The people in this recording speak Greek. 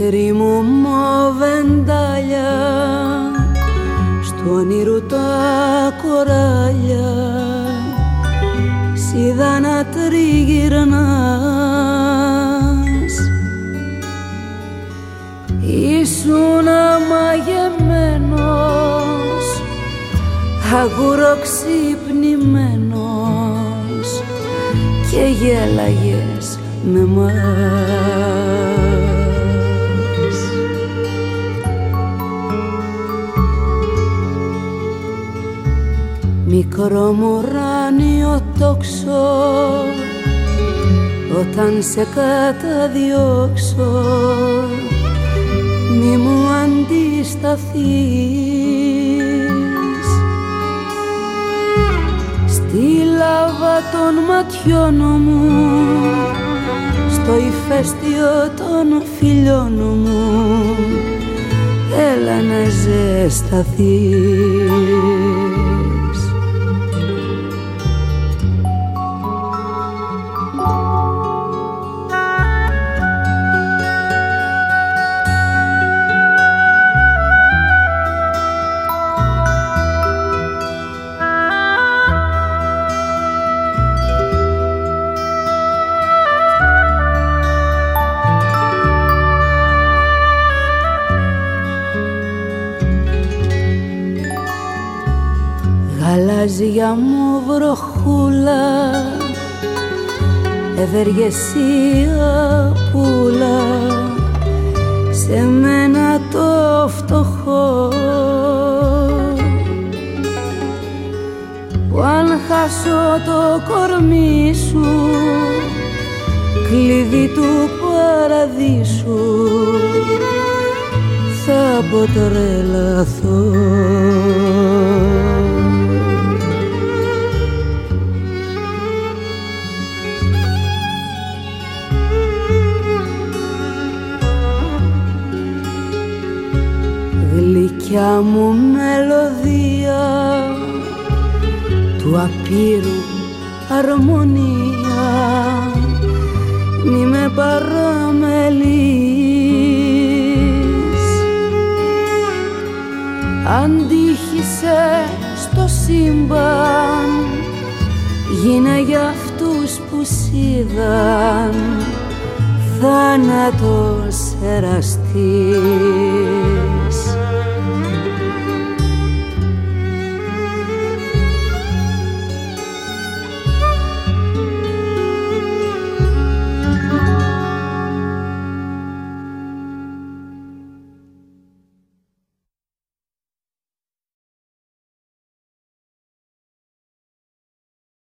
ερήμου μοβεντάλια στο όνειρο τα κοράλια. Σίδα να τριγυρνάς Ήσουν αμαγεμένος αγουροξυπνημένος και γέλαγες με μας Μικρό μουράνιο τόξο όταν σε καταδιώξω μη μου αντισταθείς. Στη λάβα των ματιών μου στο ηφαίστειο των φιλιών μου έλα να ζεσταθείς γαλάζια μου βροχούλα ευεργεσία πουλα σε μένα το φτωχό. Που αν χάσω το κορμί σου κλειδί του παραδείσου θα αποτρελαθώ γλυκιά μου μελωδία του απείρου αρμονία. Μη με παραμελείς. Αντίχησε στο σύμπαν γίνε για αυτούς που σίδαν θάνατος εραστής